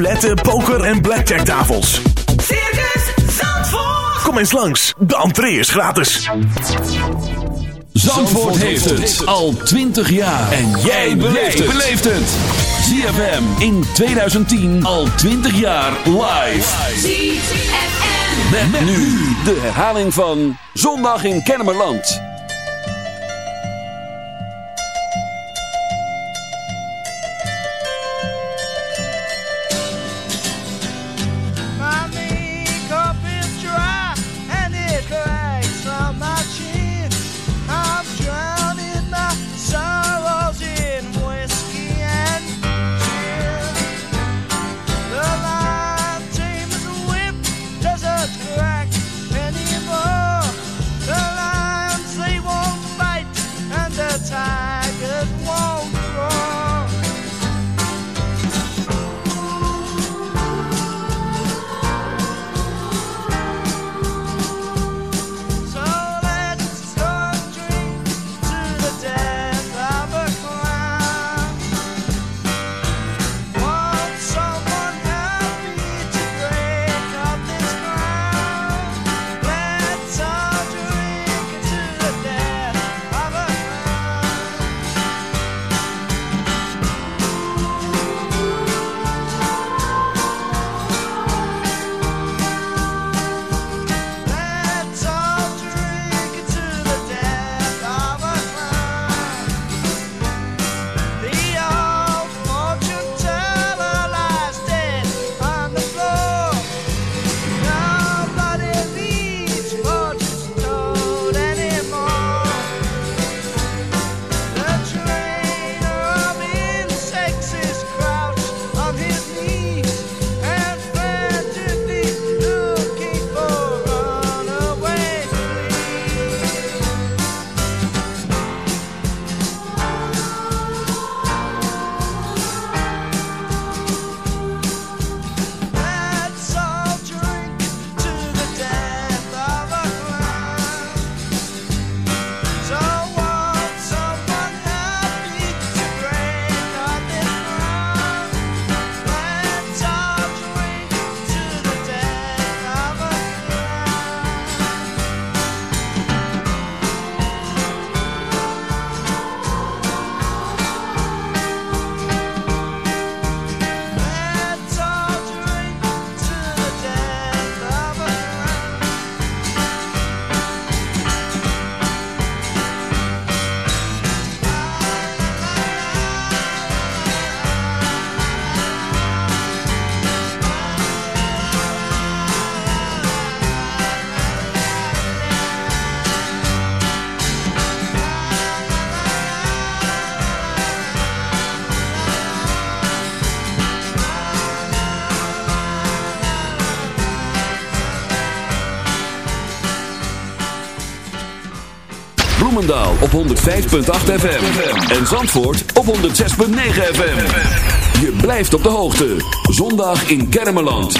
roulette, poker en blackjack tafels. Circus Zandvoort. Kom eens langs, de entree is gratis. Zandvoort heeft het al 20 jaar. En jij beleeft het. ZFM in 2010 al 20 jaar live. ZFM. Met, nu de herhaling van Zondag in Kennemerland. Op 105.8 FM. En Zandvoort op 106.9 FM. Je blijft op de hoogte. Zondag in Kennemerland.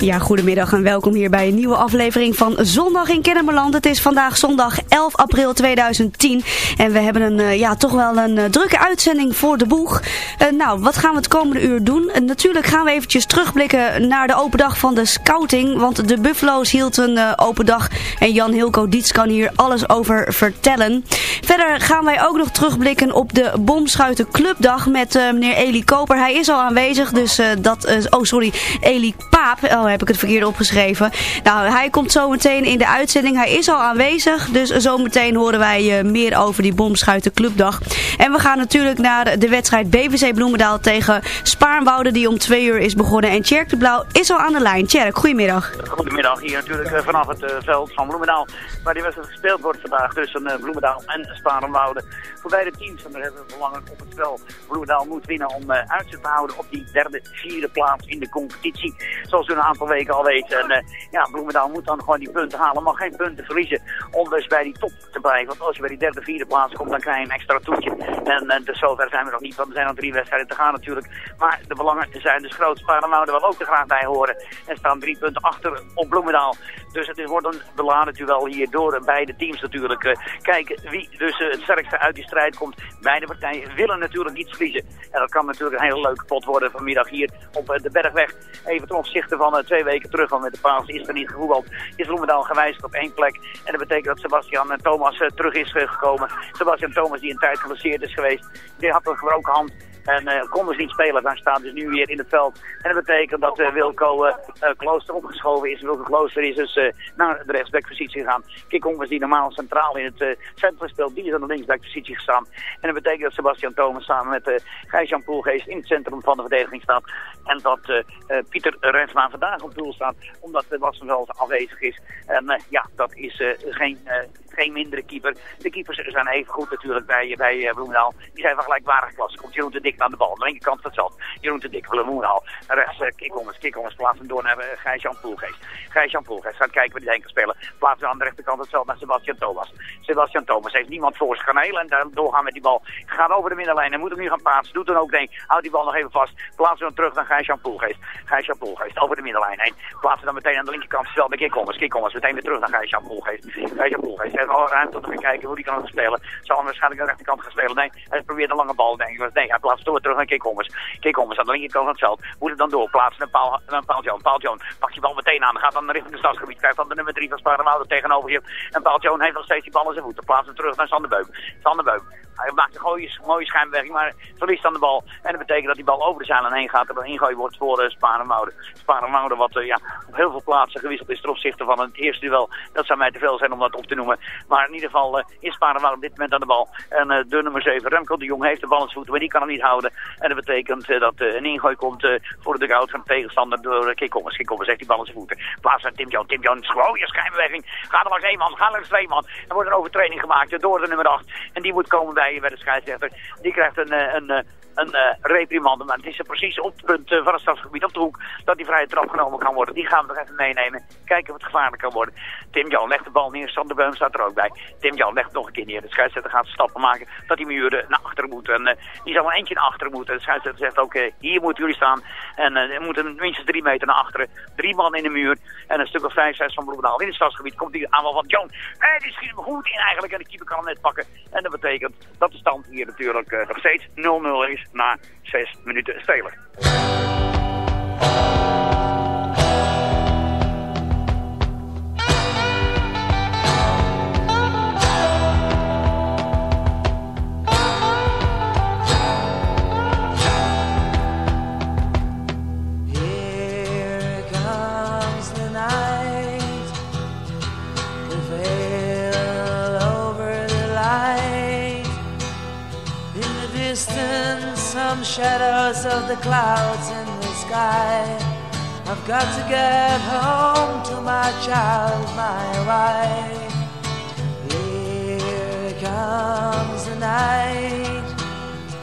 Ja, goedemiddag en welkom hier bij een nieuwe aflevering van Zondag in Kennemerland. Het is vandaag zondag 11 april 2010 en we hebben een, eh, ja, toch wel een eh, drukke uitzending voor de boeg. Eh, nou, wat gaan we het komende uur doen? Natuurlijk gaan we eventjes terugblikken naar de open dag van de scouting, want de Buffalo's hield een open dag en Jan Hilco Diets kan hier alles over vertellen. Verder gaan wij ook nog terugblikken op de Bomschuiten Clubdag met meneer Eli Koper. Hij is al aanwezig, dus dat, oh sorry, Eli Paap, oh heb ik het verkeerd opgeschreven. Nou, hij komt zo meteen in de uitzending. Hij is al aanwezig, dus zometeen horen wij eh, meer over die Bomschuiten Clubdag. En we gaan natuurlijk naar de wedstrijd BVC Bloemendaal tegen Spaarnwoude, die om twee uur is begonnen. En Tjerk de Blauw is al aan de lijn. Tjerk, goedemiddag. Goedemiddag, hier natuurlijk eh, vanaf het eh, veld van Bloemendaal, waar die wedstrijd gespeeld wordt vandaag tussen eh, Bloemendaal en Sparenwoude. Voor beide teams, en hebben we belangrijk op het spel. Bloemendaal moet winnen om uh, te houden op die derde, vierde plaats in de competitie. Zoals we een aantal weken al weten. En uh, ja, Bloemendaal moet dan gewoon die punten halen, maar geen punten verliezen om dus bij die top te blijven. Want als je bij die derde, vierde plaats komt, dan krijg je een extra toetje. En uh, dus zover zijn we nog niet, want er zijn nog drie wedstrijden te gaan natuurlijk. Maar de belangen zijn dus groot. Sparenwoude wil ook er graag bij horen. En staan drie punten achter op Bloemendaal. Dus het wordt een beladen duel hier door beide teams natuurlijk. Eh, kijken wie dus eh, het sterkste uit die strijd komt. Beide partijen willen natuurlijk niet verliezen. En dat kan natuurlijk een hele leuke pot worden vanmiddag hier op eh, de Bergweg. Even ten opzichte van twee weken terug, want met de paas is er niet gevoetbald. Is Bloemendaal gewijzigd op één plek. En dat betekent dat Sebastian Thomas terug is gekomen. Sebastian Thomas die een tijd geblesseerd is geweest. Die had een gebroken hand. En eh kon dus niet spelen. Daar staat dus nu weer in het veld. En dat betekent dat eh, Wilco eh, Klooster opgeschoven is. Wilco Klooster is dus naar de rechtsbackpositie gegaan. Kikhonkers die normaal centraal in het centrum speelt. Die is aan de linksbackpositie gestaan. En dat betekent dat Sebastian Thomas samen met eh Gijs-Jan Poelgeest in het centrum van de verdediging staat. En dat Pieter Rensma vandaag op doel staat. Omdat uh, Wassenveld afwezig is. En ja, dat is geen, geen mindere keeper. De keepers zijn even goed natuurlijk bij, bij eh, Bloemendaal. Die zijn van gelijkwaardige klasse. Komt Jeroen de Dik aan de bal. Aan de linkerkant van het. Jeroen de Dik Bloemendaal. Rechts uh, Kikhommers. Kikhommers plaatsen door naar uh, Gijs-Jan Poelgeest. Gijs-Jan Poelgeest gaat kijken waar hij heen kan spelen. Plaatsen aan de rechterkant van het veld naar Sebastian Thomas. Sebastian Thomas heeft niemand voor zich. Kan heel en daar doorgaan met die bal. Gaat over de middenlijn. Hij moet hem nu gaan plaatsen. Doet dan ook denk. Houdt die bal nog even vast. Plaatsen hem terug naar Gijs-Jan Poelgeest. Gijs-Jan Poelgeest over de middenlijn heen. Plaatsen dan meteen aan de linkerkant veld bij Kikhommers. Kikhommers meteen weer terug naar Gijs-Jan Poelgeest. Gijs-Jan Poelgeest ruimte om te kijken hoe hij kan spelen. Zal hem waarschijnlijk aan de rechterkant gaan spelen. Nee, hij probeert een lange bal denk ik. Nee, hij plaatst door terug naar Kikhommers. Kikhommers aan de linkerkant van het veld. Moet het dan door. Plaatsen naar Paul, naar Paul pakt die bal meteen aan. Gaat dan richting het stadsgebied. Krijgt dan de nummer 3 van Sparenwoude tegenover zich. En Paul Joan heeft nog steeds die bal in zijn voeten. Plaatst hem terug naar Sander Beuk. Sander Beuk. Hij maakt een mooie, mooie schijnbeweging, maar verliest dan de bal. En dat betekent dat die bal over de zeilen heen gaat. En dan ingooi wordt voor uh, Sparenwoude. Sparenwoude wat uh, ja, op heel veel plaatsen gewisseld is ten opzichte van het eerste duel. Dat zou mij te veel zijn om dat op te noemen. Maar in ieder geval uh, is Sparenwoude op dit moment aan de bal. En uh, de nummer 7, Remco de Jong, heeft de bal in zijn voeten, maar die kan hem niet houden. En dat betekent uh, dat een ingooi komt voor de dugout van de tegenstander door Kikkommers. Kikkommers heeft die bal in zijn voeten. Plaats naar Tim Jones. Tim Jones, gooie schijnbeweging. Gaat er langs één man, gaat er langs twee man. Er wordt een overtreding gemaakt door de nummer 8. En die moet komen bij, bij de scheidsrechter. Die krijgt een, een, een, een reprimande. Maar het is er precies op het punt van het stadsgebied, op de hoek, dat die vrije trap genomen kan worden. Die gaan we nog even meenemen. Kijken of het gevaarlijk kan worden. Tim Jones legt de bal neer. Sander Beum staat er ook bij. Tim Jones legt nog een keer neer. De scheidsrechter gaat stappen maken dat die muur naar achteren moet. En uh, die zal een eentje naar achteren moeten. De scheidsrechter zegt ook, hier moeten jullie staan. En er moeten minstens drie meter naar achteren. Drie man in de muur. En een stuk of vijf, zes van Bloemendaal in het stadsgebied komt die aanval van Jones. Hey, die schiet hem goed in eigenlijk. En de keeper kan hem net pakken. En dat betekent dat de stand hier natuurlijk uh, nog steeds 0-0 is na 6 minuten spelen. I've got to get home to my child, my wife. Here comes the night.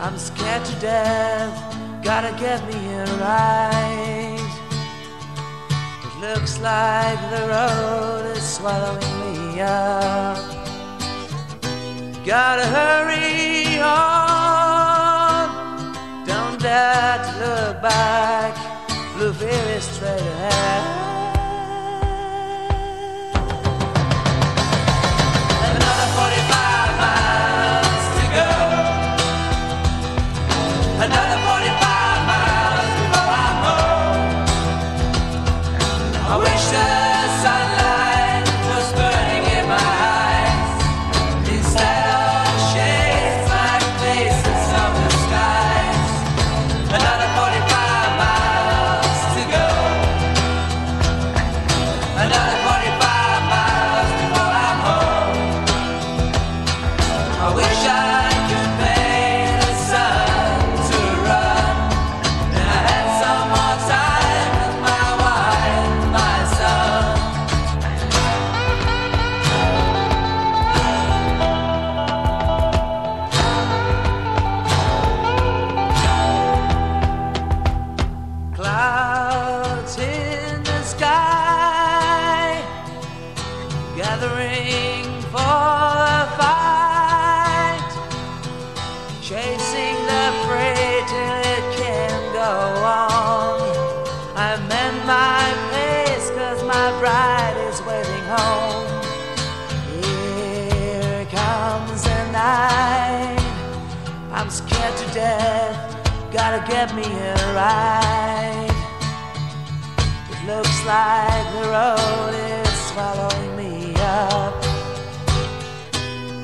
I'm scared to death. Gotta get me here right. It looks like the road is swallowing me up. Gotta hurry on. Don't dare to look back the very straight ahead. Ride. It looks like the road is swallowing me up.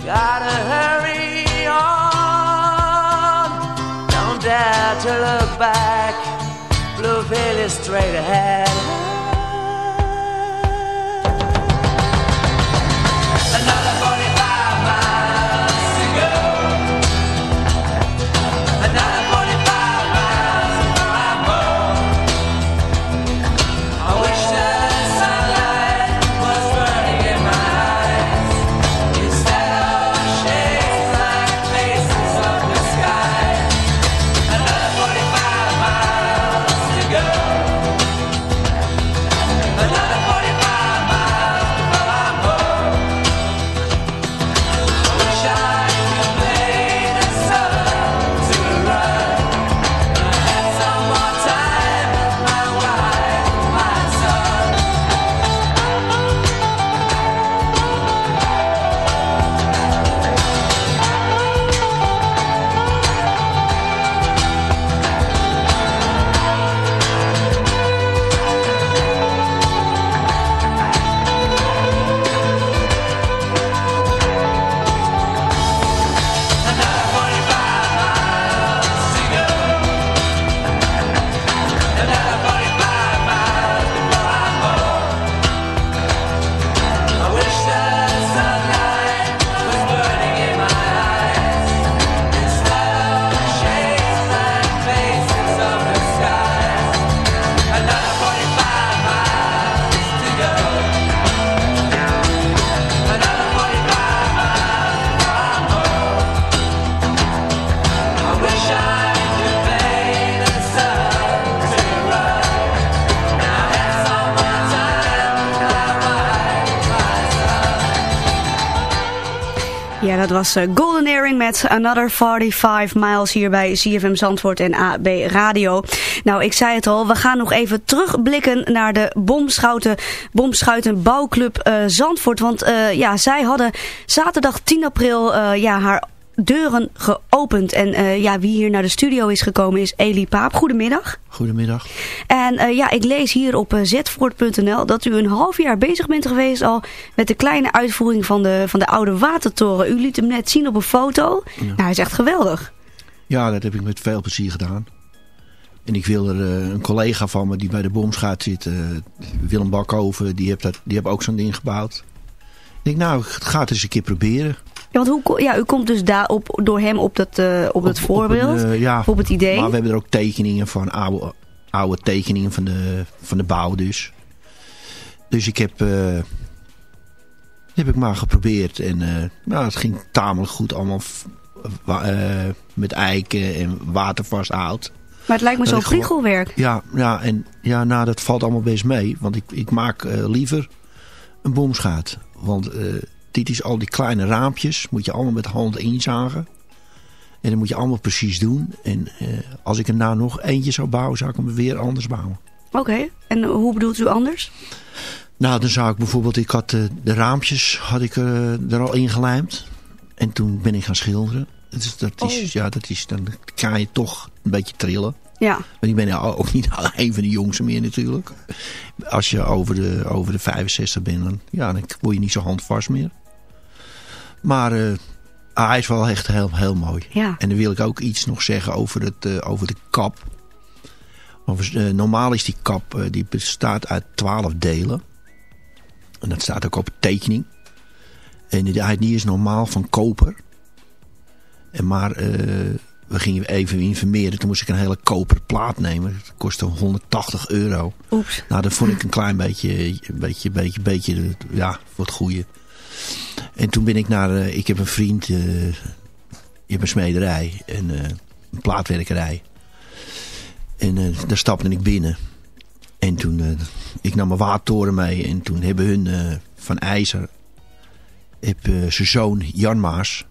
Gotta hurry on, don't dare to look back. Blue veil is straight ahead. Eh, Golden Earring met Another 45 Miles hier bij CFM Zandvoort en AB Radio. Nou, ik zei het al, we gaan nog even terugblikken naar de bomschouten, bomschuiten bouwclub eh, Zandvoort. Want eh, ja, zij hadden zaterdag 10 april eh, ja, haar deuren geopend. En eh, ja, wie hier naar de studio is gekomen is Elie Paap. Goedemiddag. Goedemiddag. En eh, ja, ik lees hier op uh, zetvoort.nl dat u een half jaar bezig bent geweest al met de kleine uitvoering van de, van de oude watertoren. U liet hem net zien op een foto. Nou, hij is echt geweldig. Ja, dat heb ik met veel plezier gedaan. En ik wil er eh, een collega van me die bij de bomschaat zit, eh, Willem Bakhoven, die heeft, dat, die heeft ook zo'n ding gebouwd. Ik denk, nou, ik ga het eens een keer proberen. Ja, want hoe, ja, u komt dus daar op, door hem op dat, eh, op Op- voorbeeld, Op, een, eh, ja, op het idee. Maar we hebben er ook tekeningen van, oude, oude tekeningen van de, van de bouw dus. Dus ik heb, eh, heb ik maar geprobeerd. En eh, nou, het ging tamelijk goed allemaal met eiken en watervast hout. Maar het lijkt me dat zo ik gewoon- priegelwerk. Ja, ja, en ja, nou, dat valt allemaal best mee. Want ik, ik maak liever een bomschaat. Want dit is al die kleine raampjes. Moet je allemaal met de hand inzagen. En dat moet je allemaal precies doen. En eh, als ik er nou nog eentje zou bouwen, zou ik hem weer anders bouwen. Oké, en hoe bedoelt u anders? Nou, dan zou ik bijvoorbeeld, ik had eh, de raampjes had ik, eh, er al ingelijmd. En toen ben ik gaan schilderen. Dus dat is, Oh. ja, dat is, dan ga je toch een beetje trillen. Ja, Want ik ben ook niet een van de jongste meer natuurlijk. Als je over de, over de 65 bent, dan, ja, dan word je niet zo handvast meer. Maar eh, ah, hij is wel echt heel, heel mooi. ja. En dan wil ik ook iets nog zeggen over, het, eh, over de kap. Eh, normaal is die kap, die bestaat uit 12 delen. En dat staat ook op tekening. En die, is normaal van koper. En maar we gingen even informeren. Toen moest ik een hele koperen plaat nemen. Dat kostte 180 euro. Oeps. Nou, dat vond ik een klein beetje, beetje, beetje, beetje, ja, voor het goede. En toen ben ik naar, eh, ik heb een vriend, eh je hebt een smederij en eh, een plaatwerkerij. En eh, daar stapte ik binnen. En toen, eh, ik nam mijn watertoren mee en toen hebben hun eh, van IJzer, heb eh, zijn zoon Jan Maas,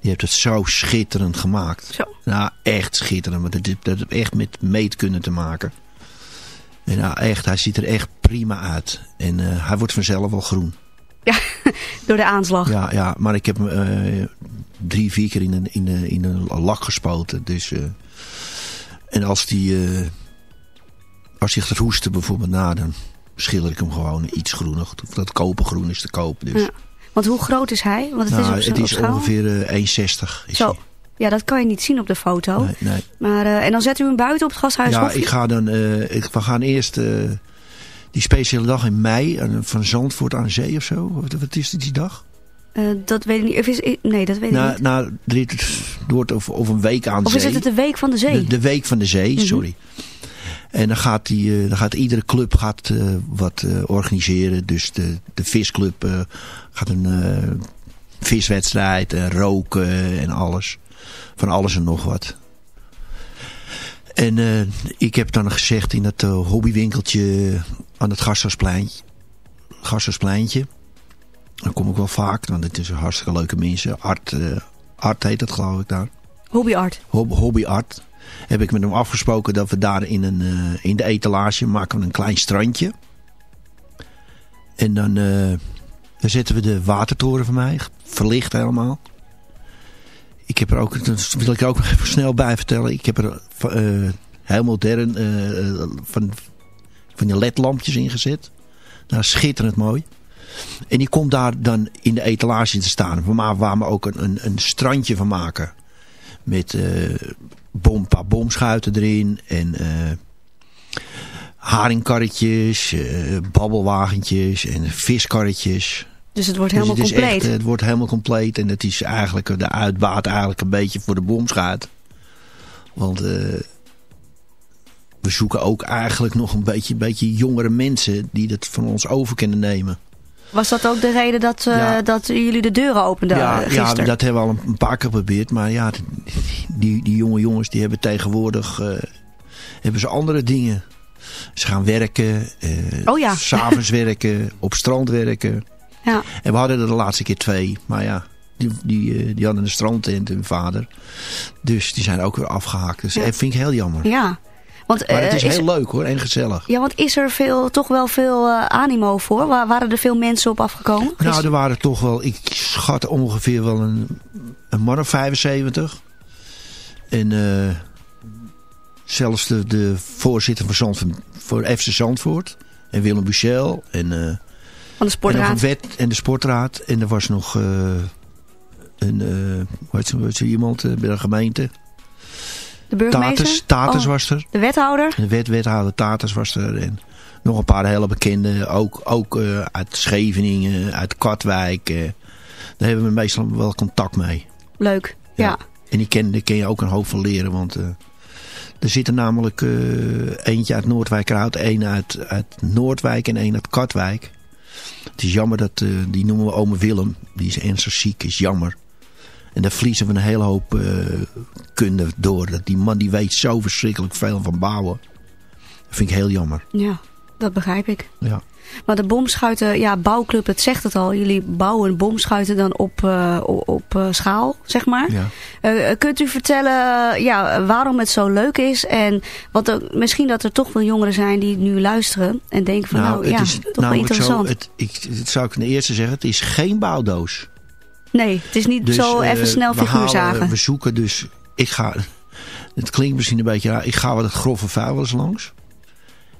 die heeft het zo schitterend gemaakt. Zo. Nou, echt schitterend. Want dat, dat heeft echt met meetkunde te maken. En nou, echt, hij ziet er echt prima uit. En eh, hij wordt vanzelf wel groen. Ja, door de aanslag. Ja, ja maar ik heb hem, eh, drie, vier keer in een, in een, in een lak gespoten. Dus, eh, en als die, eh, als hij gaat hoesten bijvoorbeeld, nou, dan schilder ik hem gewoon iets groener. Of dat kopergroen is te koop. Dus. Ja. Want hoe groot is hij? Want het Nou, is, op, het is ongeveer eh, 1,60. is Zo. hij. Ja, dat kan je niet zien op de foto. Nee, nee. Maar, en dan zet u hem buiten op het gasthuis Ja, ik ga dan, ik, we gaan eerst die speciale dag in mei eh, van Zandvoort aan de zee of zo. Wat, wat is die dag? Eh, dat weet ik niet. Of is, nee, dat weet ik niet. nou, er wordt over, over een week aan de Of is zee. het de week van de zee? De, de week van de zee, Mhm. sorry. En dan gaat, die, eh, dan gaat iedere club gaat, wat organiseren. Dus de, de visclub gaat een viswedstrijd en roken en alles. Van alles en nog wat. En eh, ik heb dan gezegd in dat eh, hobbywinkeltje aan het Gasthuispleintje. Gasthuispleintje. Dan kom ik wel vaak, want het is een hartstikke leuke mensen. Art, eh, Art heet dat geloof ik daar. Hobbyart. Hob- Hobby Art. Heb ik met hem afgesproken dat we daar in, een, in de etalage maken we een klein strandje. En dan, dan zetten we de watertoren van mij. Verlicht helemaal. Ik heb er ook, dat wil ik ook even snel bij vertellen. Ik heb er eh, heel modern eh, eh, van, van die ledlampjes ingezet. Nou, schitterend mooi. En die komt daar dan in de etalage te staan. Waar we ook een, een, een strandje van maken. Met eh bom, paar bomschuiten erin. En haringkarretjes, babbelwagentjes en viskarretjes. Dus het wordt Dus helemaal het compleet. Echt, eh, het wordt helemaal compleet. En het is eigenlijk eh, de uitbaat eigenlijk een beetje voor de bomschuit. Want eh, we zoeken ook eigenlijk nog een beetje, beetje jongere mensen die dat van ons over kunnen nemen. Was dat ook de reden dat, Ja. dat jullie de deuren openden ja, eh, ja, gisteren? dat hebben we al een, paar keer geprobeerd. Maar ja, die, die jonge jongens die hebben tegenwoordig hebben ze andere dingen. Ze gaan werken, Oh ja. s'avonds werken, op strand werken. Ja. En we hadden er de laatste keer twee. Maar ja, die, die, eh, die hadden een strandtent, hun vader. Dus die zijn ook weer afgehaakt. Dus Ja. dat vind ik heel jammer. ja. Want, Maar het eh, is heel leuk hoor en gezellig. Ja, want is er veel, toch wel veel eh, animo voor? Wa- waren er veel mensen op afgekomen? Nou, er waren toch wel, ik schat ongeveer wel een, een man of 75. En eh, zelfs de, de voorzitter van Zandvoort, voor FC Zandvoort. En Willem Buchel. En, eh, Van de en, sportraad. een wet, en de sportraad. En er was nog eh, een, eh, hoe heet zo- hoe heet zo iemand eh, bij de gemeente. de burgemeester? Tatus, Tatus Oh, was er. De wethouder? De wet, wethouder Tatus was er. En nog een paar hele bekende. Ook, ook uit Scheveningen, uit Katwijk. daar hebben we meestal wel contact mee. Leuk. Ja. En die ken, daar kun je ook een hoop van leren. Want er zitten namelijk eentje uit Noordwijkerhout. één uit, uit Noordwijk en één uit Katwijk. Het is jammer dat, eh, die noemen we ome Willem. Die is ernstig ziek, is jammer. En daar verliezen we een hele hoop eh, kunde door. Dat die man die weet zo verschrikkelijk veel van bouwen. Dat vind ik heel jammer. ja, dat begrijp ik. Ja. Maar de bomschuiten, ja, bouwclub, het zegt het al. Jullie bouwen bomschuiten dan op, eh, op, eh, schaal, zeg maar. Ja. Eh, kunt u vertellen ja, waarom het zo leuk is? En wat misschien dat er toch wel jongeren zijn die nu luisteren en denken van nou, ja, toch wel interessant. Zo, het, ik, het zou ik ten eerste zeggen, het is geen bouwdoos. nee, het is niet Dus, zo even snel figuur halen- zagen. We zoeken dus, ik ga, het klinkt misschien een beetje raar, ik ga wat het grove vuil eens langs.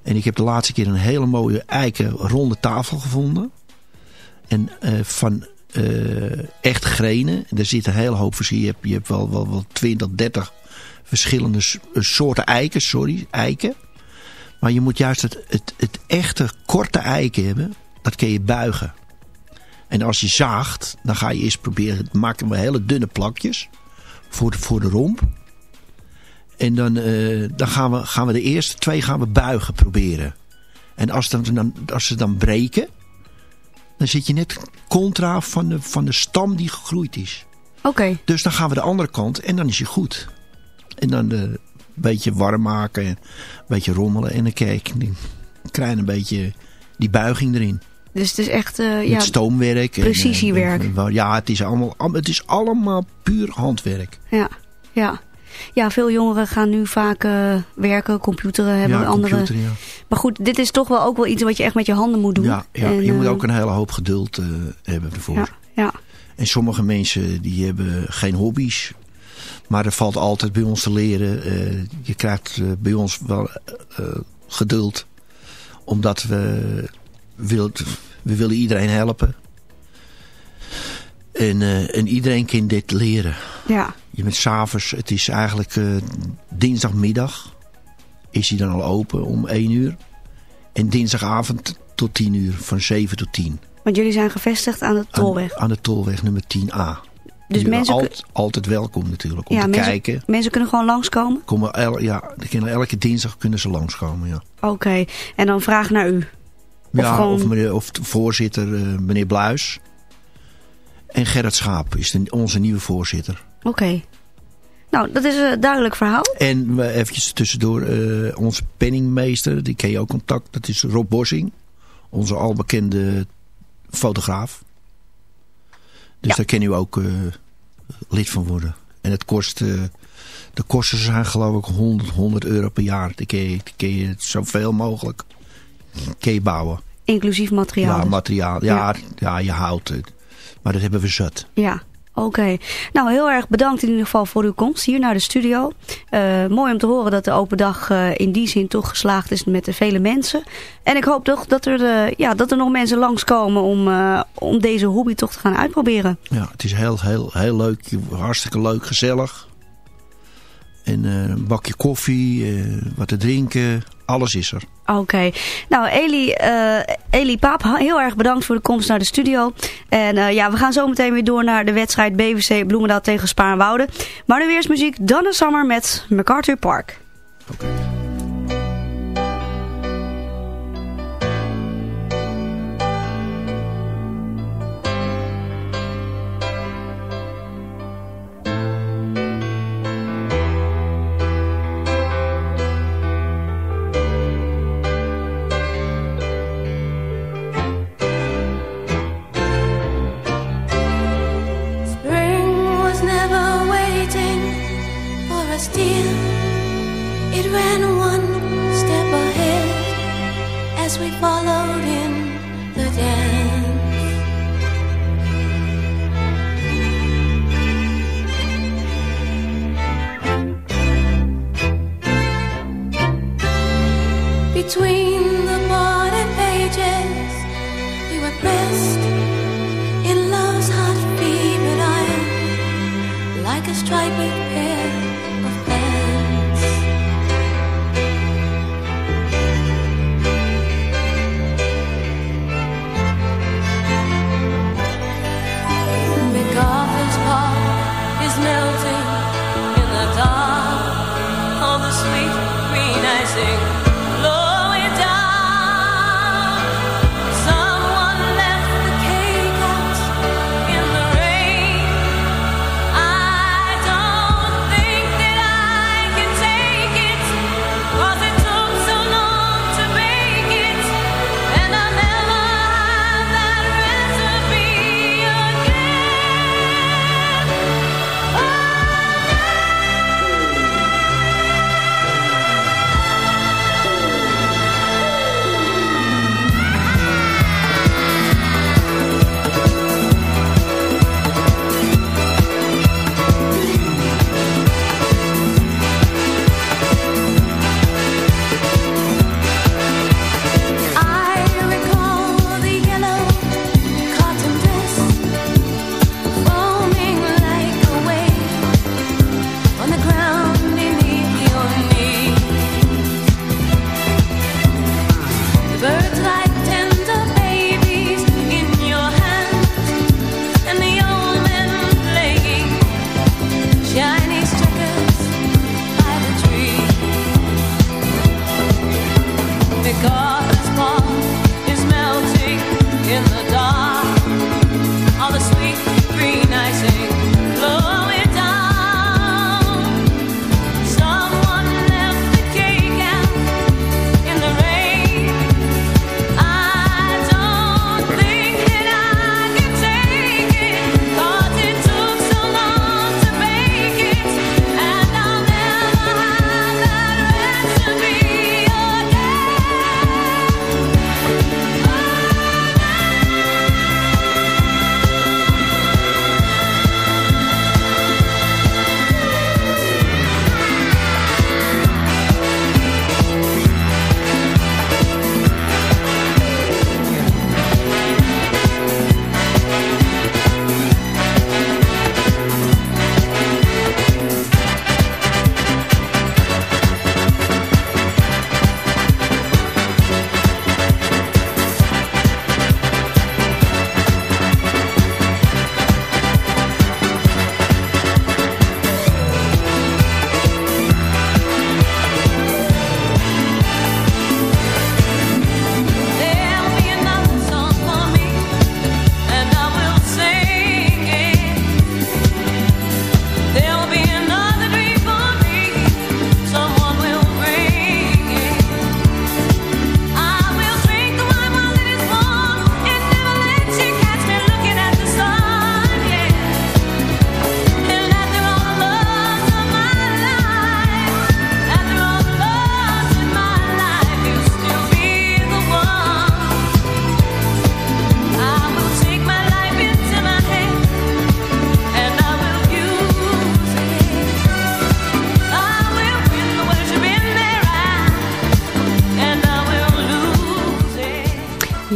En ik heb de laatste keer een hele mooie eiken ronde tafel gevonden. En eh, van eh, echt grenen. Daar zit een hele hoop verschil. Je hebt, je hebt wel, wel, wel 20, 30 verschillende eh, soorten eiken. Sorry, eiken. Maar je moet juist het, het, het echte korte eiken hebben. Dat kun je buigen. En als je zaagt, dan ga je eerst proberen, maken we hele dunne plakjes voor de, voor de romp. En dan, eh, dan gaan, we, gaan we de eerste twee gaan we buigen proberen. En als, dan, dan, als ze dan breken, dan zit je net contra van de, van de stam die gegroeid is. Oké, Dus dan gaan we de andere kant en dan is je goed. En dan eh, een beetje warm maken, een beetje rommelen en dan kijk, dan krijg je een beetje die buiging erin. dus het is echt, Met ja, stoomwerk. precisiewerk. en- ja, het is, allemaal, al- het is allemaal puur handwerk. ja, ja. Ja, veel jongeren gaan nu vaak eh, werken, computeren, hebben ja, andere... computer, ja. Maar goed, dit is toch wel ook wel iets wat je echt met je handen moet doen. Ja, ja En, je moet eh, ook een hele hoop geduld eh, hebben ervoor. Ja, ja. En sommige mensen die hebben geen hobby's. Maar er valt altijd bij ons te leren. Je krijgt bij ons wel geduld. Omdat we, wilt, we willen iedereen helpen. En, eh, en iedereen kan dit leren. Ja, Je bent s'avonds, het is eigenlijk eh, dinsdagmiddag. Is hij dan al open om 1 uur. En dinsdagavond tot 10 uur, van 7 tot 10. want jullie zijn gevestigd aan de Tolweg. Aan, aan de tolweg nummer 10A. Dus mensen, zijn kun- alt- altijd welkom natuurlijk om ja, te mensen, kijken. mensen kunnen gewoon langskomen? Komen el, ja, kunnen elke dinsdag kunnen ze langskomen. Ja, Oké, en dan vraag naar u. Of ja, gewoon- of, meneer, of de voorzitter eh, meneer Bluis. En Gerrit Schaap is de, onze nieuwe voorzitter. Oké. Nou, dat is een duidelijk verhaal. En eventjes tussendoor, eh, onze penningmeester, die ken je ook contact. Dat is Rob Bossing, onze albekende fotograaf. Dus Ja. daar kan u ook eh, lid van worden. En het kost, eh, de kosten zijn geloof ik 100, 100 euro per jaar. Dan kun je, kun je zoveel mogelijk kun je bouwen. Inclusief materiaal. Ja, dus. materiaal. Ja, ja. je houdt het. Maar dat hebben we zat. Ja, oké. Nou, heel erg bedankt in ieder geval voor uw komst hier naar de studio. Eh, mooi om te horen dat de open dag eh, in die zin toch geslaagd is met de vele mensen. En ik hoop toch dat er, eh, ja, dat er nog mensen langskomen om, om deze hobby toch te gaan uitproberen. Ja, het is heel, heel, heel leuk. Hartstikke leuk, gezellig. En eh, een bakje koffie, eh, wat te drinken. Alles is er. Oké. Nou, Eli, eh, Eli Paap, heel erg bedankt voor de komst naar de studio. En ja, we gaan zo meteen weer door naar de wedstrijd BVC Bloemendaal tegen Spaarnwoude. Maar nu eerst muziek Donna Summer met MacArthur Park. Spring like a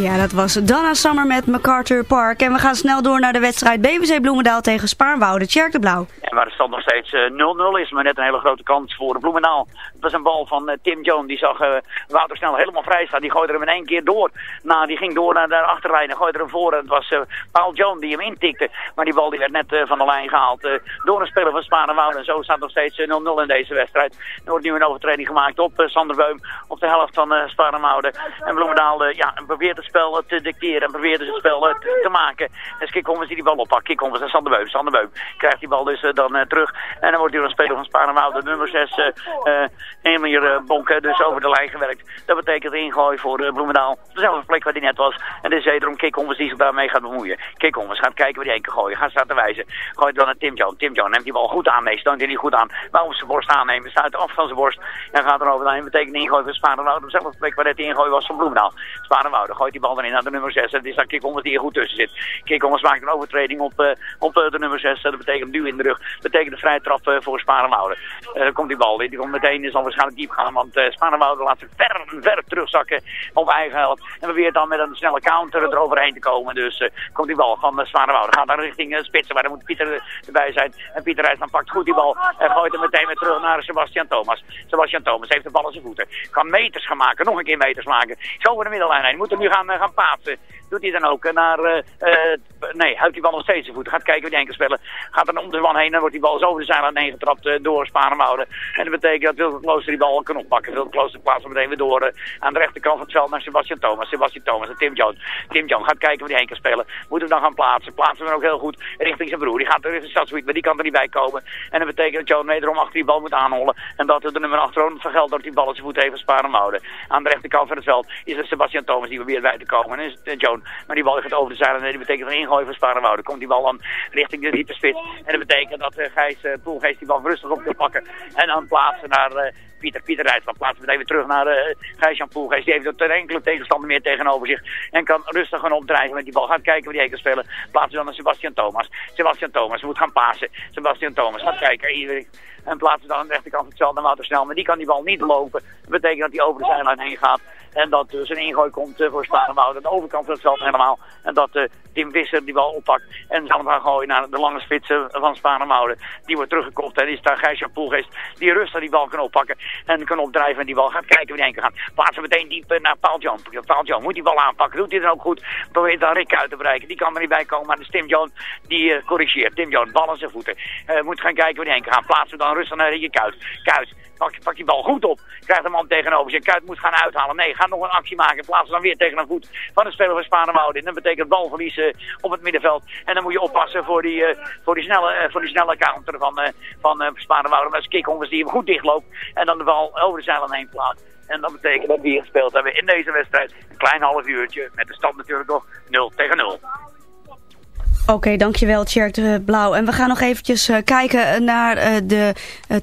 Ja, dat was Donna Summer met MacArthur Park. En we gaan snel door naar de wedstrijd BVC Bloemendaal tegen Spaarnwoude. Tjerk de Blauw. Waar de stand nog steeds eh, 0-0 is, maar net een hele grote kans voor Bloemendaal. Het was een bal van eh, Tim Jones, die zag eh, Wouter snel helemaal vrij staan. Die gooide hem in één keer door. Nou, die ging door naar de achterlijn en gooide hem voor. En het was eh, Paul Jones die hem intikte. Maar die bal die werd net eh, van de lijn gehaald eh, door een speler van Sparenwouden. En zo staat nog steeds eh, 0-0 in deze wedstrijd. Er wordt nu een overtreding gemaakt op eh, Sander Beum op de helft van uh. En Bloemendaal eh, ja, probeert het spel eh, te dicteren en probeert dus het spel eh, te, maken. En Kikhommers die die bal oppakt. Kikhommers en Sander Beum. Sander Beum krijgt die bal dus eh, eh, terug. En dan wordt hier een speler van Sparenwouden, nummer 6, uh, Emir uh, Bonke, dus over de lijn gewerkt. Dat betekent ingooi voor Bloemendaal. Dezelfde plek waar hij net was. En dit is wederom Kikhommers die zich daarmee gaat bemoeien. Kikhommers gaat kijken waar hij heen kan gooien. Gaat staan te wijzen. Gooit dan naar Tim John. Tim John neemt die bal goed aan. Nee, stoont hij niet goed aan. Maar op zijn borst aannemen. Staat af van zijn borst. En gaat er over lijn. Betekent ingooi voor Sparenwouden. Op dezelfde plek waar net die ingooi was van Bloemendaal. Sparenwouden gooit die bal erin naar de nummer 6. En het is dan Kikhommers die er goed tussen zit. Kikhommers maakt een overtreding op, op de nummer 6. dat betekent duw in de rug. Betekent een vrije trap uh, voor Sparenwouden. dan komt die bal weer. Die komt meteen. Die zal waarschijnlijk diep gaan. Want uh, laat zich ver, ver terugzakken op eigen helft. En probeert dan met een snelle counter eroverheen te komen. Dus komt die bal van uh. Gaat dan richting Spitsen. Maar dan moet Pieter erbij zijn. En Pieter Rijs dan pakt goed die bal. En gooit hem meteen weer terug naar Sebastian Thomas. Sebastian Thomas heeft de bal aan zijn voeten. Kan meters gaan maken. Nog een keer meters maken. Zo over de middellijn heen. Moet hem nu gaan, gaan paatsen. Doet hij dan ook naar... nee, houdt die bal nog steeds zijn voeten. Gaat kijken wie die enkel spelen. Gaat dan om de man heen. Dan wordt die bal zo over de zijlijn heen getrapt uh, door Sparenwouden. En dat betekent dat Wilke Klooster die bal kan oppakken. Wilke Klooster plaatst meteen weer door aan de rechterkant van het veld naar Sebastian Thomas. Sebastian Thomas en Tim Jones. Tim Jones gaat kijken waar die spelen. Moet hem dan gaan plaatsen. Plaatsen hem ook heel goed richting zijn broer. Die gaat er richting Stadswiet, maar die kan er niet bij komen. En dat betekent dat Jones wederom achter die bal moet aanhollen. En dat de nummer achterom vergeldt dat die bal zijn voet even Sparenwouden. Aan de rechterkant van het veld is het Sebastian Thomas die probeert bij te komen. En is Maar die bal gaat over de zijlijn. En die betekent een ingooi van Sparenwouden. Komt die bal dan richting de diepe spits. En dat betekent dat uh, Gijs uh, Poelgeest die bal rustig op kan pakken. En dan plaatsen naar uh, Pieter. Pieter Rijs dan plaatsen we even terug naar uh, Gijs-Jan Poelgeest. Die heeft er enkele tegenstander meer tegenover zich. En kan rustig gaan opdrijven met die bal. Gaat kijken die heen kan spelen. Plaatsen we dan naar Sebastian Thomas. Sebastian Thomas moet gaan pasen. Sebastian Thomas gaat kijken. En plaatsen dan aan de rechterkant van het veld naar Wouter Snel. Maar die kan die bal niet lopen. Dat betekent dat hij over de zijlijn heen gaat. En dat dus een ingooi komt uh, voor Sparenwoud aan de overkant van het veld helemaal. En dat uh, Tim Visser die bal oppakt. En zal hem gaan gooien naar de lange spitsen van Sparenwouden. Die wordt teruggekocht. En is daar Gijsja Poelgeest die rustig die bal kan oppakken. En kan opdrijven en die bal gaat kijken wie heen kan gaan. Plaatsen meteen diep uh, naar Paul John. Paul John moet die bal aanpakken. Doet hij dan ook goed. Probeert dan Rick uit te bereiken. Die kan er niet bij komen. Maar de Tim John die corrigeert. Tim John, bal aan zijn voeten. moet gaan kijken wie heen kan gaan. Plaatsen dan rustig naar Rietje Kuit. Kuit. Pak, die bal goed op. Krijgt de man tegenover zich. Kuit moet gaan uithalen. Nee, gaat nog een actie maken. Plaatsen dan weer tegen een voet van de speler van Sparenwouden. Dat betekent balverlies uh, op het middenveld. En dan moet je oppassen voor die, uh, voor die, snelle, uh, voor die snelle counter van, uh, van Sparenwouden. Dat is Kikhommers die hem goed dichtloopt. En dan de bal over de zeilen heen plaatst. En dat betekent dat we hier gespeeld hebben in deze wedstrijd. Een klein half uurtje. Met de stand natuurlijk nog 0 tegen 0. Oké, dankjewel Tjerk de Blauw. En we gaan nog eventjes uh, kijken naar uh, de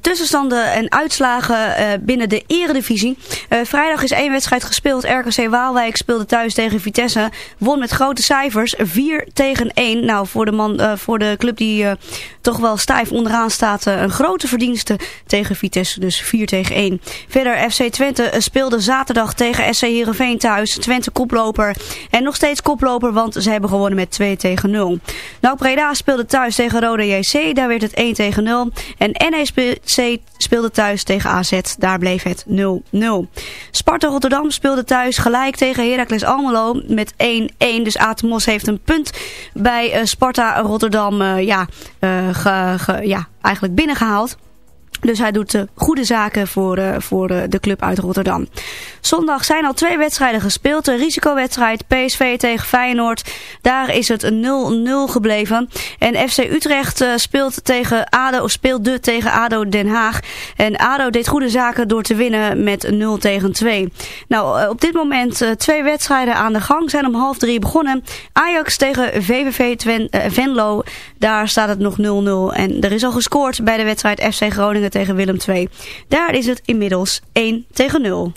tussenstanden en uitslagen binnen de eredivisie. vrijdag is één wedstrijd gespeeld. RKC Waalwijk speelde thuis tegen Vitesse. Won met grote cijfers. 4 tegen 1. Nou, voor de, man, voor de club die toch wel stijf onderaan staat. een grote verdienste tegen Vitesse. Dus 4 tegen 1. Verder FC Twente speelde zaterdag tegen SC Heerenveen thuis. Twente koploper. En nog steeds koploper, want ze hebben gewonnen met 2 tegen 0. Nou, Breda speelde thuis tegen Rode JC. Daar werd het 1 tegen 0. En NEC speelde thuis tegen AZ. Daar bleef het 0-0. Sparta Rotterdam speelde thuis gelijk tegen Heracles Almelo met 1-1. Dus Atemos heeft een punt bij uh, Sparta Rotterdam uh, ja, ge, ja, eigenlijk binnengehaald. Dus hij doet uh, goede zaken voor, uh, voor uh, de club uit Rotterdam. Zondag zijn al twee wedstrijden gespeeld. De risicowedstrijd PSV tegen Feyenoord. Daar is het 0-0 gebleven. En FC Utrecht speelt, tegen ADO, speelde tegen ADO Den Haag. En ADO deed goede zaken door te winnen met 0 tegen 2. Nou, op dit moment twee wedstrijden aan de gang. Zijn om half drie begonnen. Ajax tegen VVV Twen, Venlo. Daar staat het nog 0-0. En er is al gescoord bij de wedstrijd FC Groningen tegen Willem II. Daar is het inmiddels 1 tegen 0.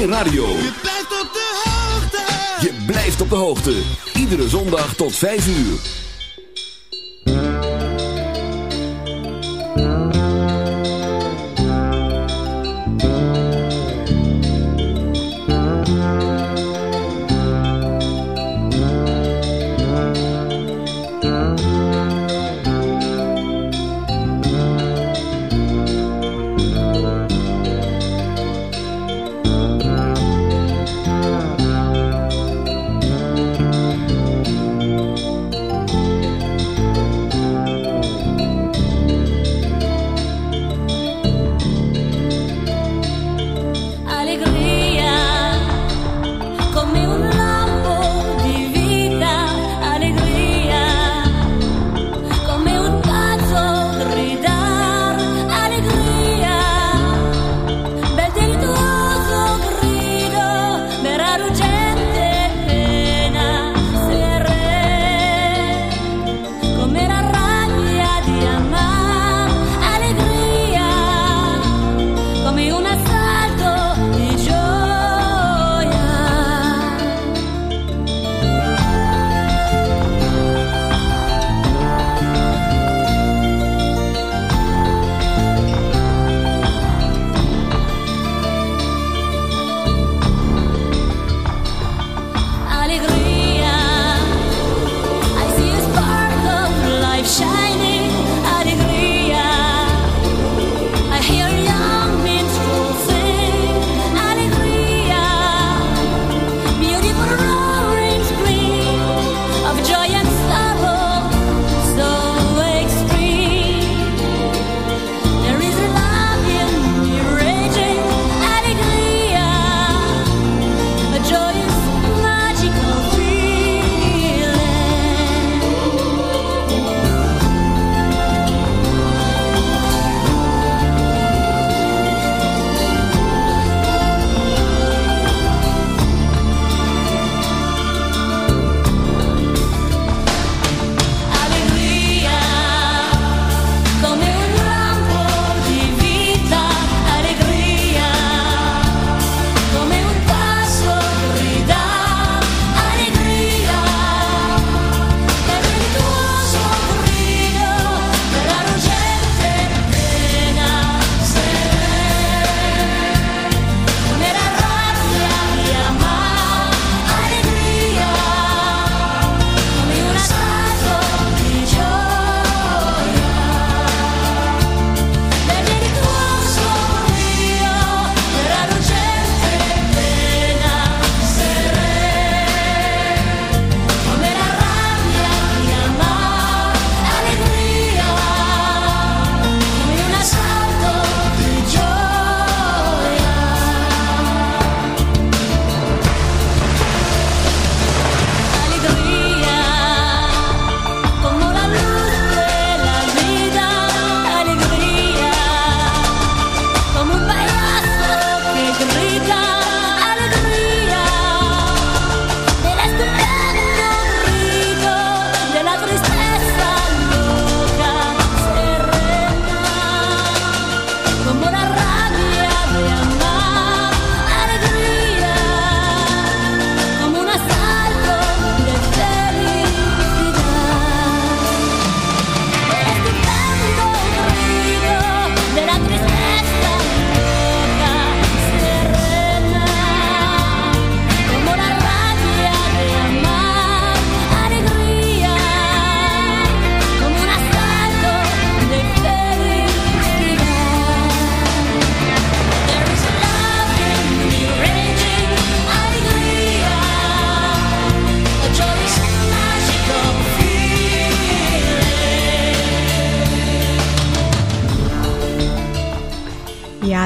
radio. Je blijft op de hoogte. Iedere zondag tot 5 uur.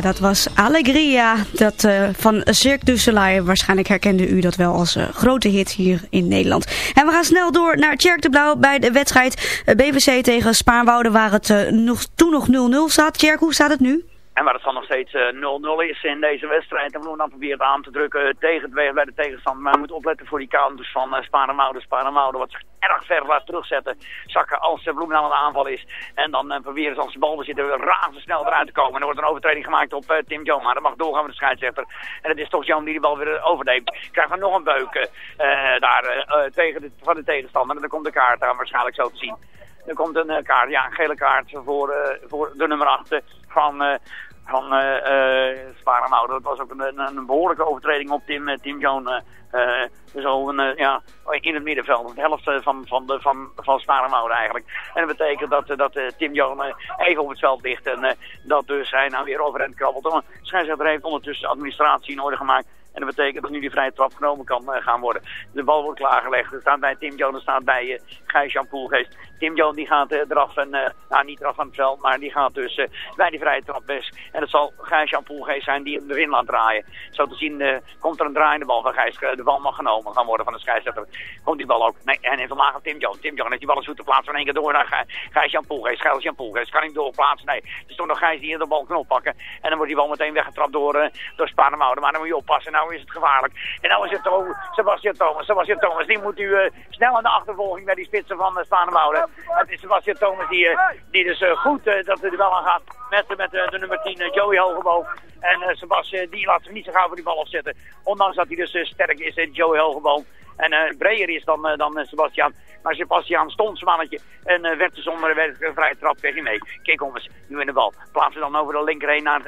Dat was Allegria dat, eh, van Cirque du Soleil. Waarschijnlijk herkende u dat wel als eh, grote hit hier in Nederland. En we gaan snel door naar Tjerk de Blauw bij de wedstrijd eh, BVC tegen Spaarnwoude... waar het nog, toen nog 0-0 staat. Tjerk, hoe staat het nu? En waar het dan nog steeds eh, 0-0 is in deze wedstrijd. En dan proberen aan te drukken tegen het, bij de tegenstander. Maar we moeten opletten voor die counters van uh, Sparenmoude. Sparenmoude wat zich erg ver laat terugzetten. Zakken als uh, Bloemendaal aan de aanval is. En dan proberen ze als de bal zitten razendsnel eruit te komen. En er wordt een overtreding gemaakt op Tim Jones. Maar dat mag doorgaan met de scheidsrechter. En het is toch Jan die die bal weer overneemt. Krijgen we nog een beuk daar tegen de, van de tegenstander. En dan komt de kaart aan waarschijnlijk zo te zien. Er komt een kaart, ja, een gele kaart voor, voor de nummer 8 van van uh. Dat was ook een, een, behoorlijke overtreding op Tim, Tim Jones. Zo een, ja, in het middenveld. De helft van, van, de, van, van eigenlijk. En dat betekent dat, dat Tim Jones even op het veld ligt. En dat dus hij nou weer overeind krabbelt. De scheidsrechter heeft ondertussen de administratie in orde gemaakt. En dat betekent dat nu die vrije trap genomen kan uh, gaan worden. De bal wordt klaargelegd. Er staat bij Tim Jones, staat bij uh, Gijs-Jan Poelgeest. Tim Jones die gaat uh, eraf en, nou niet eraf van het veld, maar die gaat dus bij die vrije trap best. En het zal Gijs-Jan zijn die hem erin laat draaien. Zo te zien komt er een draaiende bal van Gijs. De bal mag genomen gaan worden van de scheidsrechter. Komt die bal ook? Nee, en heeft vandaag Tim Jones. Tim Jones heeft die bal eens goed te plaatsen van één keer door naar Gijs-Jan Poelgeest. Gijs-Jan kan hem doorplaatsen. Nee, het is toch nog Gijs die hier de bal kan oppakken. En dan wordt die bal meteen weggetrapt door, door Spanemoude. Maar dan moet je oppassen. Nou is het gevaarlijk. En nou is het toch Sebastian Thomas. Sebastian Thomas, die moet u uh, snel aan de achtervolging bij die spitsen van uh, Spanemoude. Het is Sebastian Thomas die, uh, die dus goed dat er wel aan gaat met, met de nummer 10 Joey Hogeboom. En Sebastian die laat zich niet zo gauw voor die bal afzetten. Ondanks dat hij dus sterk is, Joey Hogeboom. En uh, breder is dan, uh, dan uh, Sebastian. Maar Sebastian stond mannetje. En werd dus zonder werd een vrije trap kreeg hij mee. Kijk jongens, nu in de bal. Plaatsen dan over de linkerheen naar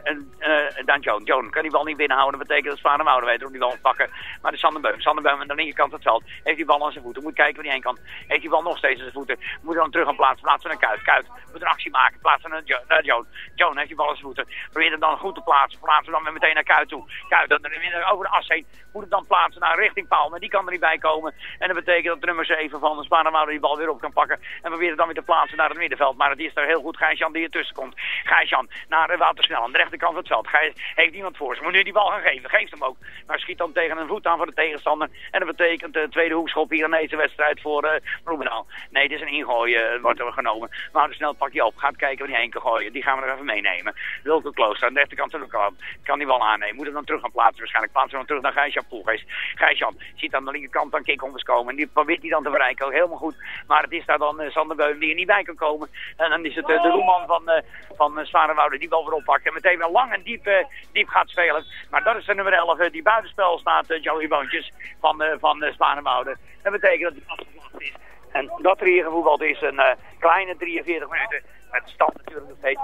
dan Joan. Joan kan die bal niet binnenhouden. Dat betekent dat Sparenmoude weet om die bal te pakken. Maar de Sanderbeum. Sanderbeum aan de linkerkant van het veld. Heeft die bal aan zijn voeten. Moet kijken waar die heen kan. Heeft die bal nog steeds aan zijn voeten. Moet dan terug gaan plaatsen. Plaatsen naar Kuit. Kuit moet een actie maken. Plaatsen naar, jo naar Joan. Joan heeft die bal aan zijn voeten. Probeert hem dan goed te plaatsen. Plaatsen dan meteen naar Kuit toe. Kuit dan over de as heen. Moet het dan plaatsen naar richting Paal. Maar die kan er niet bij komen. En dat betekent dat nummer 7 van de Sparenmoude die bal weer op kan pakken. En probeert het dan weer te plaatsen naar het middenveld. Maar het is daar heel goed Gijs-Jan die ertussen komt. Gijs-Jan naar Wouter Snel aan de rechterkant van het veld. Gijs heeft iemand voor zich. Moet nu die bal gaan geven. Geeft hem ook. Maar schiet dan tegen een voet aan van de tegenstander. En dat betekent de tweede hoekschop hier in deze wedstrijd voor uh. Nee, het is een ingooi uh, wordt er genomen. Wouter Snel pakt die op. Gaat kijken waar die heen kan gooien. Die gaan we er even meenemen. Wilke Klooster aan de rechterkant van de kant. Kan die bal aannemen. Moet hem dan terug gaan plaatsen. Waarschijnlijk plaatsen we hem terug naar Gijs-Jan Poelgeest. Gijs-Jan ziet aan de linkerkant dan Kikhommers komen. En die probeert hij dan te bereiken. Ook helemaal goed. Maar het is daar dan uh, Sander Beum die er niet bij kan komen. En dan is het uh, de roeman van, uh, van uh, die bal weer oppakt. En meteen weer lang en diep, diep gaat spelen. Maar dat is de nummer 11 die buitenspel staat, Joey Boontjes van, van uh. Dat betekent dat hij afgevlacht is. En dat er hier gevoetbald is een kleine 43 minuten. Met stand natuurlijk nog steeds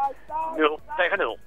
0 tegen 0.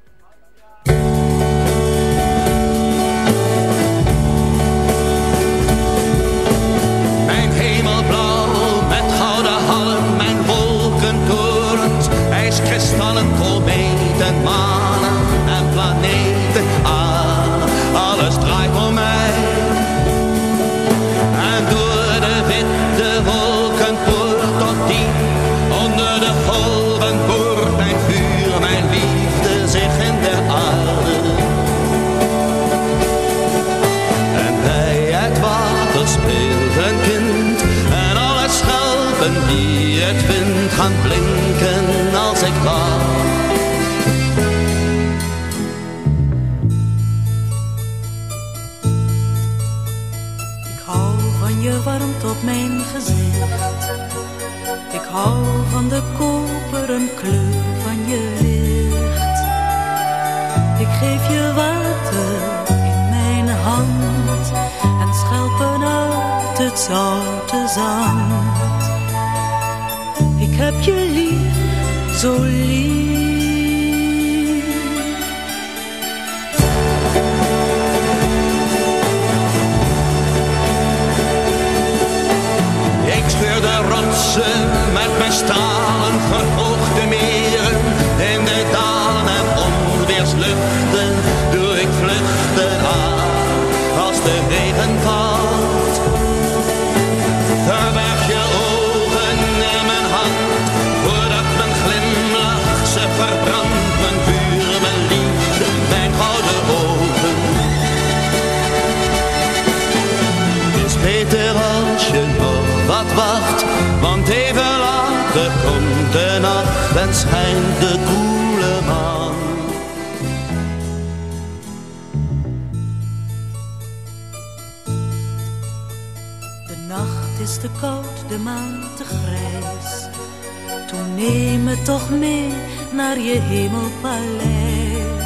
Hemelpaleis.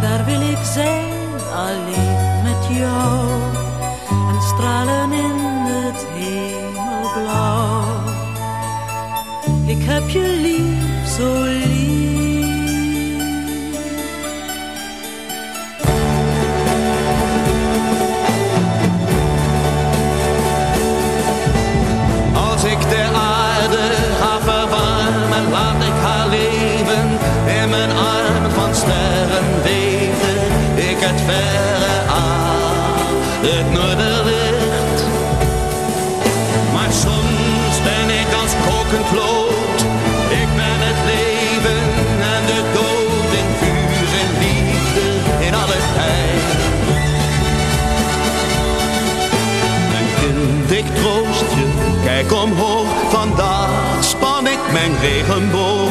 Daar wil ik zijn, alleen met jou. En stralen in het hemelblauw. Ik heb je lief, zo lief. Sterren. Ik het verre aan, het noorderlicht. Maar soms ben ik als kokend lood. Ik ben het leven en de dood in vuur en liefde in alle tijd. Mijn kind, ik troost je, kijk omhoog. Vandaag span ik mijn regenboog,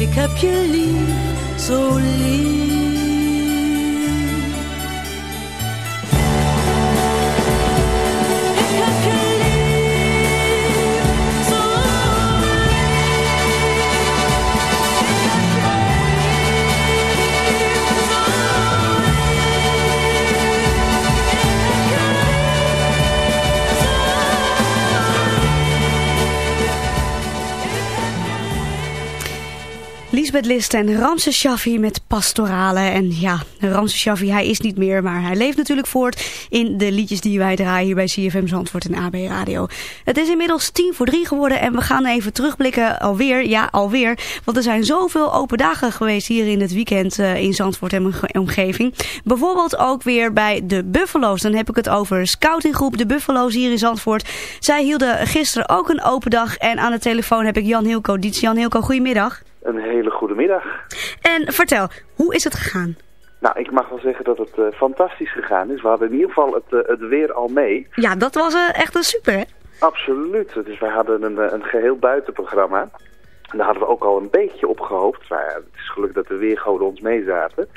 Ik heb je lief, zo lief. Lisbeth List en Ramses Shaffi met pastorale. En ja, Ramses Shaffi, hij is niet meer, maar hij leeft natuurlijk voort in de liedjes die wij draaien hier bij CFM Zandvoort en AB Radio. Het is inmiddels tien voor drie geworden en we gaan even terugblikken alweer. Ja, alweer. Want er zijn zoveel open dagen geweest hier in het weekend eh, in Zandvoort en omge- omgeving. Bijvoorbeeld ook weer bij de Buffalo's. Dan heb ik het over scoutinggroep de Buffalo's hier in Zandvoort. Zij hielden gisteren ook een open dag en aan de telefoon heb ik Jan Hilco Diets. Jan Hilco, goedemiddag. Een hele goede middag. En vertel, hoe is het gegaan? Nou, ik mag wel zeggen dat het eh, fantastisch gegaan is. We hadden in ieder geval het, eh, het weer al mee. Ja, dat was eh, echt een super, hè? Absoluut. Dus wij hadden een, een geheel buitenprogramma. En daar hadden we ook al een beetje op gehoopt. Maar ja, het is gelukkig dat de weergoden ons meezaten.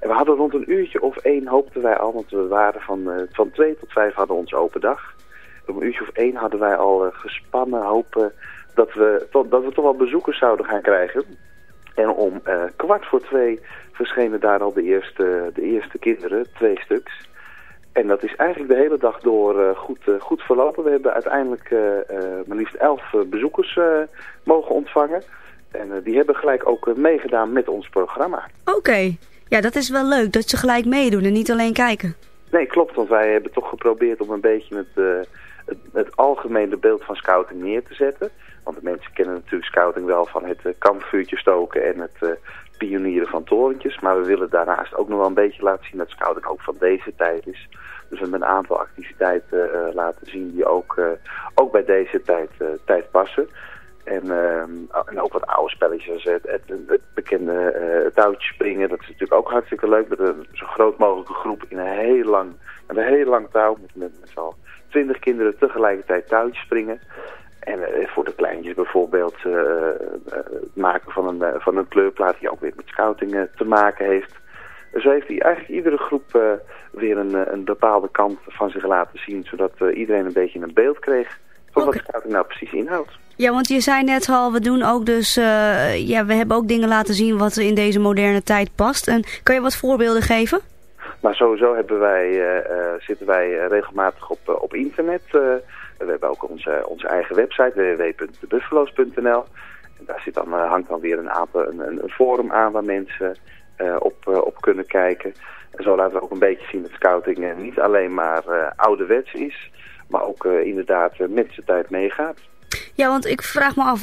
En we hadden rond een uurtje of één hoopten wij al, want we waren van, van twee tot vijf hadden ons open dag. Om een uurtje of één hadden wij al gespannen hopen dat we, toch- dat we toch wel bezoekers zouden gaan krijgen. En om eh, kwart voor twee verschenen daar al de eerste, de eerste kinderen, twee stuks. En dat is eigenlijk de hele dag door eh, goed, eh, goed verlopen. We hebben uiteindelijk maar liefst elf bezoekers mogen ontvangen. En die hebben gelijk ook meegedaan met ons programma. Oké. Ja, dat is wel leuk, dat ze gelijk meedoen en niet alleen kijken. Nee, klopt, want wij hebben toch geprobeerd om een beetje het, het, het algemene beeld van scouting neer te zetten. Want de mensen kennen natuurlijk scouting wel van het eh, kampvuurtje stoken en het eh, pionieren van torentjes. Maar we willen daarnaast ook nog wel een beetje laten zien dat scouting ook van deze tijd is. Dus we hebben een aantal activiteiten eh, laten zien die ook, ook bij deze tijd, tijd passen. En, ehm, en ook wat oude spelletjes. Het, het, bekende touwtje springen. Dat is natuurlijk ook hartstikke leuk. Met een zo groot mogelijke groep in een heel lang, een heel lang touw. Met, met, met twintig kinderen tegelijkertijd touwtje springen. En eh, voor de kleintjes bijvoorbeeld eh, eh, het maken van een, eh, van een kleurplaat die ook weer met scouting eh, te maken heeft. Zo heeft hij eigenlijk iedere groep eh, weer een, eh, een bepaalde kant van zich laten zien. Zodat eh, iedereen een beetje een beeld kreeg van wat scouting nou precies inhoudt. Ja, want je zei net al, we doen ook dus, eh, ja, we hebben ook dingen laten zien wat in deze moderne tijd past. En kan je wat voorbeelden geven? Maar sowieso hebben wij, eh, eh, zitten wij eh, regelmatig op, eh, op internet. eh, we hebben ook onze, onze eigen website www.debuffalo's.nl. En daar zit dan, eh, hangt dan weer een, aantal, een, een forum aan waar mensen eh, op, eh, op kunnen kijken. En zo laten we ook een beetje zien dat scouting niet alleen maar ouderwets is, maar ook inderdaad met zijn tijd meegaat. Ja, want ik vraag me af,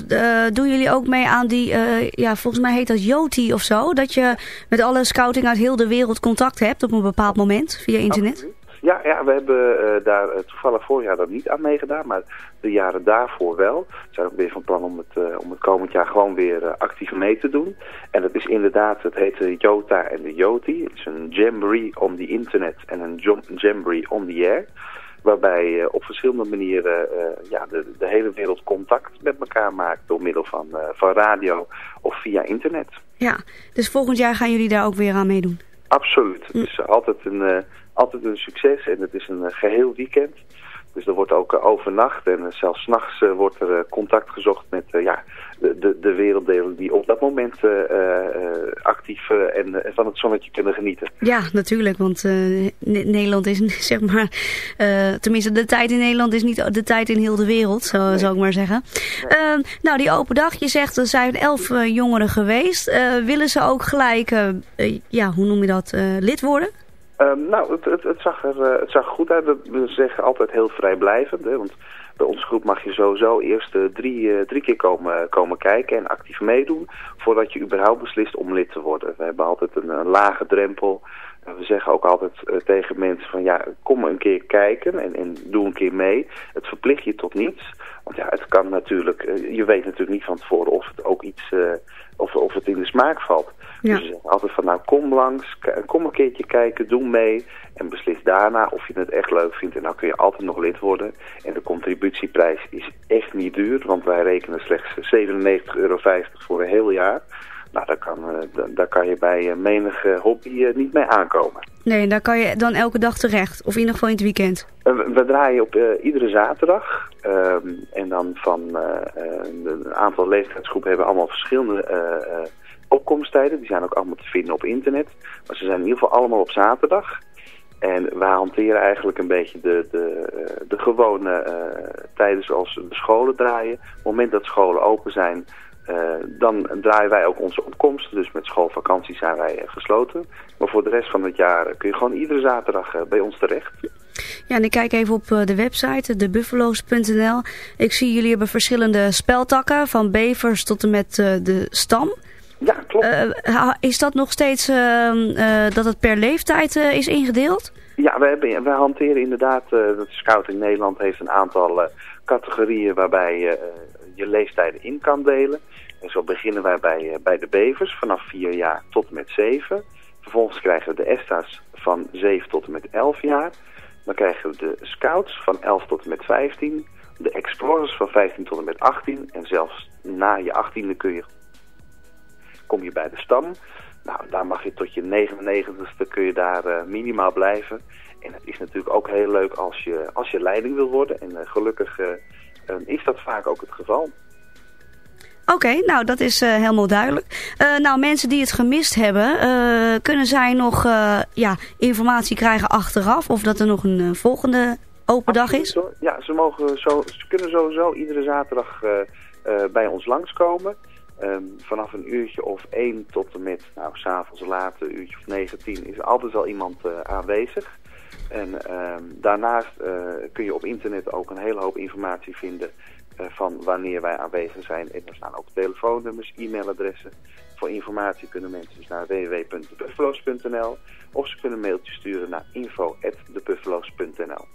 doen jullie ook mee aan die, ja, volgens mij heet dat Yoti of zo? Dat je met alle scouting uit heel de wereld contact hebt op een bepaald moment via internet? Ja, ja, we hebben eh, daar eh, toevallig vorig jaar dan niet aan meegedaan, maar de jaren daarvoor wel. We zijn ook weer van plan om het, eh, om het komend jaar gewoon weer actief mee te doen. En dat is inderdaad, het heet de Jota en de Yoti. Het is een jamboree on the internet en een jam- jamboree on the air. Waarbij op verschillende manieren ja, de, de hele wereld contact met elkaar maakt door middel van, van radio of via internet. Ja, dus volgend jaar gaan jullie daar ook weer aan meedoen? Absoluut. Het is altijd een, altijd een succes en het is een eh, geheel weekend. Dus er wordt ook eh, overnacht en uh, zelfs s'nachts wordt er contact gezocht met ja, de, de, de werelddelen die op dat moment actief en van het zonnetje kunnen genieten. Ja, natuurlijk, want Nederland is zeg maar, tenminste de tijd in Nederland is niet de tijd in heel de wereld, zo, nee. zou ik maar zeggen. Nee. nou, die open dag, je zegt er zijn elf jongeren geweest. willen ze ook gelijk, ja, hoe noem je dat, lid worden? Um, nou, het, het, het, zag er, uh, het zag goed uit. We zeggen altijd heel vrijblijvend. Hè, want bij onze groep mag je sowieso eerst uh, drie, uh, drie keer komen, komen kijken en actief meedoen... voordat je überhaupt beslist om lid te worden. We hebben altijd een, een lage drempel. We zeggen ook altijd tegen mensen van ja, kom een keer kijken en, en doe een keer mee. Het verplicht je tot niets. Want ja, het kan natuurlijk, je weet natuurlijk niet van tevoren of het ook iets, of, of het in de smaak valt. Ja. Dus altijd van nou kom langs, kom een keertje kijken, doe mee en beslis daarna of je het echt leuk vindt. En dan kun je altijd nog lid worden. En de contributieprijs is echt niet duur, want wij rekenen slechts 97,50 euro voor een heel jaar. Nou, daar kan, daar kan je bij menig hobby niet mee aankomen. Nee, daar kan je dan elke dag terecht, of in ieder geval in het weekend? We, we draaien op uh, iedere zaterdag. Um, en dan van uh, een aantal leeftijdsgroepen hebben allemaal verschillende uh, opkomsttijden. Die zijn ook allemaal te vinden op internet. Maar ze zijn in ieder geval allemaal op zaterdag. En wij hanteren eigenlijk een beetje de, de, de gewone uh, tijden zoals de scholen draaien. Op het moment dat scholen open zijn, uh, dan draaien wij ook onze opkomsten. Dus met schoolvakantie zijn wij gesloten. Maar voor de rest van het jaar kun je gewoon iedere zaterdag bij ons terecht. Ja, en ik kijk even op de website, debuffalo's.nl. Ik zie jullie hebben verschillende speltakken, van bevers tot en met de stam. Ja, klopt. Uh, is dat nog steeds uh, uh, dat het per leeftijd is ingedeeld? Ja, wij, hebben, wij hanteren inderdaad, dat Scouting Nederland heeft een aantal categorieën waarbij je je leeftijden in kan delen. En zo beginnen wij bij, bij de bevers vanaf 4 jaar tot en met 7. Vervolgens krijgen we de ESTA's van 7 tot en met 11 jaar. Dan krijgen we de Scouts van 11 tot en met 15. De Explorers van 15 tot en met 18. En zelfs na je 18e kun je kom je bij de stam. Nou, daar mag je tot je 99ste kun je daar uh, minimaal blijven. En het is natuurlijk ook heel leuk als je, als je leiding wil worden. En uh, gelukkig uh, is dat vaak ook het geval. Oké, okay, nou dat is helemaal duidelijk. nou, mensen die het gemist hebben, kunnen zij nog ja, informatie krijgen achteraf? Of dat er nog een volgende open dag is? Ja, ze, mogen zo, ze kunnen sowieso iedere zaterdag bij ons langskomen. Um, vanaf een uurtje of één tot en met, nou, s'avonds laat, een uurtje of negen, tien, is altijd al iemand uh, aanwezig. En um, daarnaast uh, kun je op internet ook een hele hoop informatie vinden uh, van wanneer wij aanwezig zijn. En er staan ook telefoonnummers, e-mailadressen. Voor informatie kunnen mensen dus naar www.debuffalo's.nl of ze kunnen een mailtje sturen naar info.debuffalo's.nl.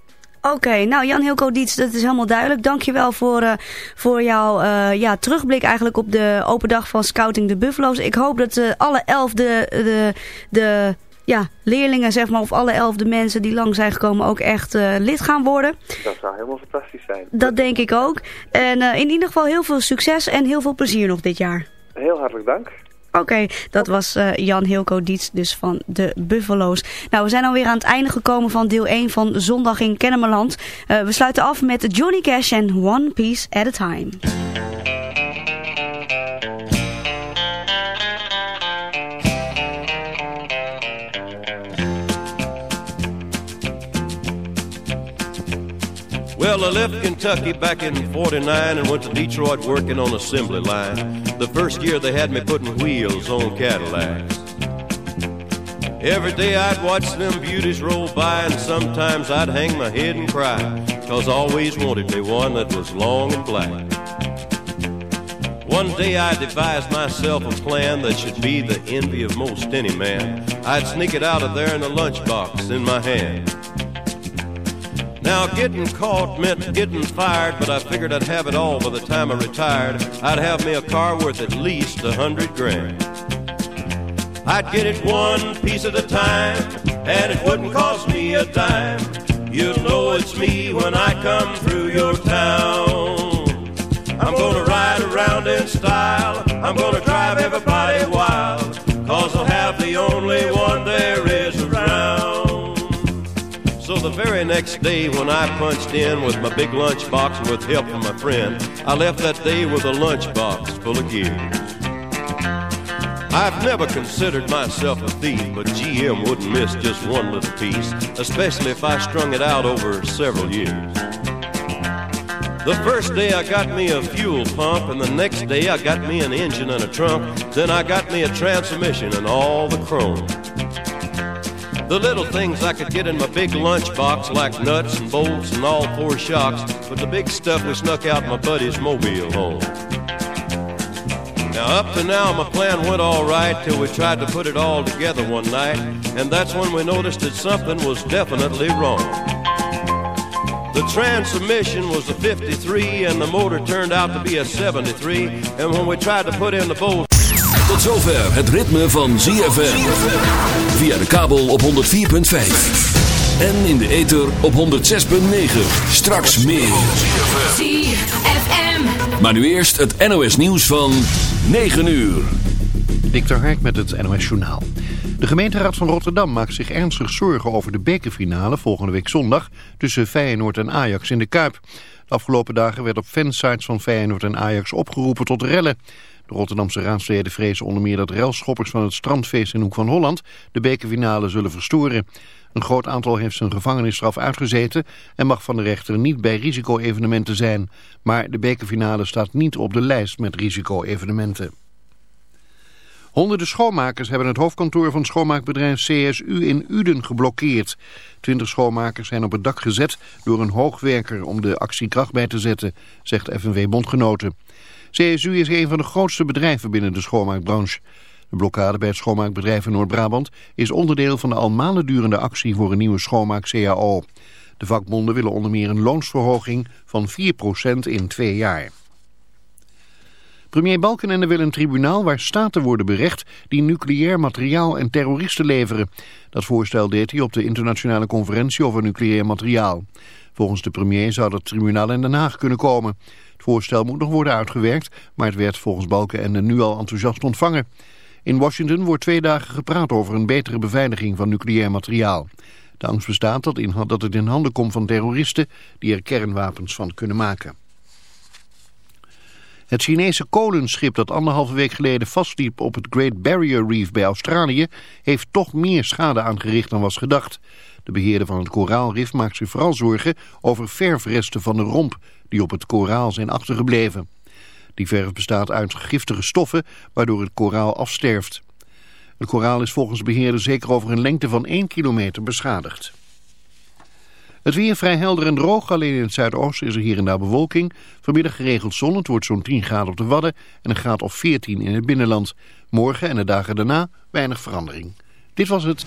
Oké, okay, nou Jan Hilco Diets, dat is helemaal duidelijk. Dankjewel voor, uh, voor jouw uh, ja, terugblik eigenlijk op de open dag van Scouting de Buffalo's. Ik hoop dat uh, alle elf de, de, de ja, leerlingen, zeg maar, of alle elf de mensen die lang zijn gekomen ook echt lid gaan worden. Dat zou helemaal fantastisch zijn. Dat denk ik ook. En in ieder geval heel veel succes en heel veel plezier nog dit jaar. Heel hartelijk dank. Oké, dat was uh, Jan Hilco Dietz dus van de Buffalo's. Nou, we zijn alweer aan het einde gekomen van deel 1 van Zondag in Kennemerland. Uh, we sluiten af met Johnny Cash en One Piece at a Time. Well, I left Kentucky back in 49 and went to Detroit working on assembly line. The first year they had me putting wheels on Cadillacs. Every day I'd watch them beauties roll by and sometimes I'd hang my head and cry. Cause I always wanted me one that was long and black. One day I devised myself a plan that should be the envy of most any man. I'd sneak it out of there in a lunchbox in my hand. Now, getting caught meant getting fired, but I figured I'd have it all by the time I retired. I'd have me a car worth at least a hundred grand. I'd get it one piece at a time, and it wouldn't cost me a dime. You'll know it's me when I come through your town. I'm gonna ride around in style, I'm gonna drive everybody wild, cause I'll have the only one the very next day when I punched in with my big lunchbox with help from my friend, I left that day with a lunchbox full of gears. I've never considered myself a thief, but GM wouldn't miss just one little piece, especially if I strung it out over several years. The first day I got me a fuel pump, and the next day I got me an engine and a trunk, then I got me a transmission and all the chrome. The little things I could get in my big lunchbox, like nuts and bolts and all four shocks, but the big stuff we snuck out my buddy's mobile home. Now, up to now, my plan went all right till we tried to put it all together one night, and that's when we noticed that something was definitely wrong. The transmission was a 53, and the motor turned out to be a 73, and when we tried to put in the bolts, Tot zover het ritme van ZFM. Via de kabel op 104.5. En in de ether op 106.9. Straks meer. ZFM. Maar nu eerst het NOS nieuws van 9 uur. Dikter Hark met het NOS Journaal. De gemeenteraad van Rotterdam maakt zich ernstig zorgen over de bekerfinale volgende week zondag tussen Feyenoord en Ajax in de Kuip. De afgelopen dagen werd op fansites van Feyenoord en Ajax opgeroepen tot rellen. De Rotterdamse raadsleden vrezen onder meer dat relschoppers van het strandfeest in Hoek van Holland de bekerfinale zullen verstoren. Een groot aantal heeft zijn gevangenisstraf uitgezeten en mag van de rechter niet bij risico-evenementen zijn. Maar de bekerfinale staat niet op de lijst met risico-evenementen. Honderden schoonmakers hebben het hoofdkantoor van schoonmaakbedrijf CSU in Uden geblokkeerd. Twintig schoonmakers zijn op het dak gezet door een hoogwerker om de actie kracht bij te zetten, zegt FNW Bondgenoten. CSU is een van de grootste bedrijven binnen de schoonmaakbranche. De blokkade bij het schoonmaakbedrijf in Noord-Brabant is onderdeel van de al maanden durende actie voor een nieuwe schoonmaak-CAO. De vakbonden willen onder meer een loonsverhoging van 4% in twee jaar. Premier Balkenende wil een tribunaal waar staten worden berecht die nucleair materiaal en terroristen leveren. Dat voorstel deed hij op de internationale conferentie over nucleair materiaal. Volgens de premier zou dat tribunaal in Den Haag kunnen komen. Het voorstel moet nog worden uitgewerkt, maar het werd volgens Balkenende nu al enthousiast ontvangen. In Washington wordt twee dagen gepraat over een betere beveiliging van nucleair materiaal. De angst bestaat dat, in, dat het in handen komt van terroristen die er kernwapens van kunnen maken. Het Chinese kolenschip dat anderhalve week geleden vastliep op het Great Barrier Reef bij Australië heeft toch meer schade aangericht dan was gedacht. De beheerder van het koraalrif maakt zich vooral zorgen over verfresten van de romp die op het koraal zijn achtergebleven. Die verf bestaat uit giftige stoffen waardoor het koraal afsterft. Het koraal is volgens de beheerder zeker over een lengte van 1 kilometer beschadigd. Het weer vrij helder en droog, alleen in het zuidoosten is er hier en daar bewolking. Vanmiddag geregeld zon, het wordt zo'n 10 graden op de Wadden en een graad of 14 in het binnenland. Morgen en de dagen daarna weinig verandering. Dit was het.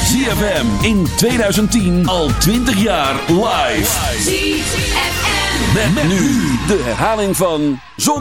ZFM in 2010 al 20 jaar live. ZFM Met, met nu de herhaling van Zon.